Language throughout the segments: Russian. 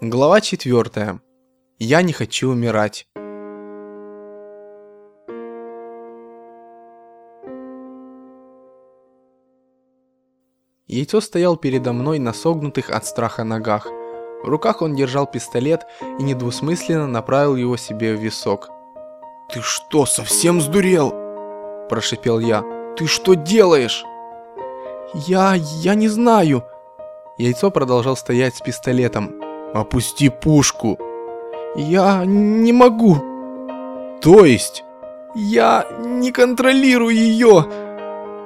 Глава 4. Я не хочу умирать. Яйцо стоял передо мной на согнутых от страха ногах. В руках он держал пистолет и недвусмысленно направил его себе в висок. «Ты что, совсем сдурел?» – прошипел я. «Ты что делаешь?» «Я... я не знаю». Яйцо продолжал стоять с пистолетом. «Опусти пушку». «Я не могу». «То есть?» «Я не контролирую ее».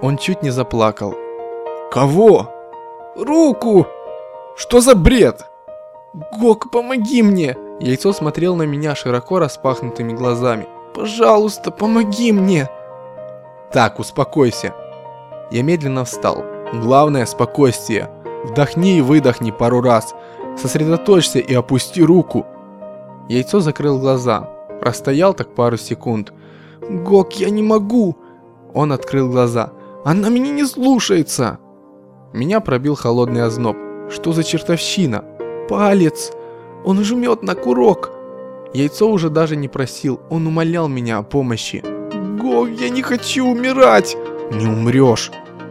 Он чуть не заплакал. «Кого?» «Руку!» «Что за бред?» «Гок, помоги мне!» Яйцо смотрел на меня широко распахнутыми глазами. «Пожалуйста, помоги мне!» «Так, успокойся!» Я медленно встал. Главное – спокойствие. Вдохни и выдохни пару раз. Сосредоточься и опусти руку. Яйцо закрыл глаза. Простоял так пару секунд. «Гок, я не могу!» Он открыл глаза. «Она меня не слушается!» Меня пробил холодный озноб. Что за чертовщина? Палец! Он жмет на курок! Яйцо уже даже не просил, он умолял меня о помощи. «Гог, я не хочу умирать!» «Не умрешь!»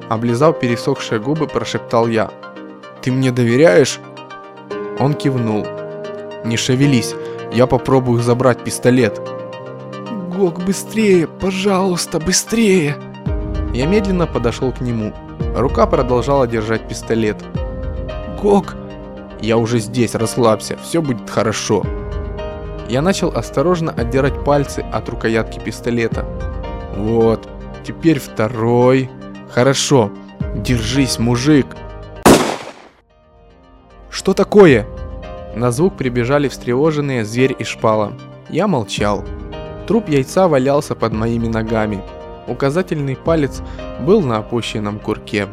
Облизав пересохшие губы, прошептал я. «Ты мне доверяешь?» Он кивнул. «Не шевелись, я попробую забрать пистолет». «Гог, быстрее, пожалуйста, быстрее!» Я медленно подошел к нему. Рука продолжала держать пистолет. «Гог!» «Я уже здесь, расслабься, все будет хорошо». Я начал осторожно отдирать пальцы от рукоятки пистолета. «Вот, теперь второй. Хорошо, держись, мужик!» «Что такое?» На звук прибежали встревоженные зверь и шпала. Я молчал. Труп яйца валялся под моими ногами. Указательный палец был на опущенном курке.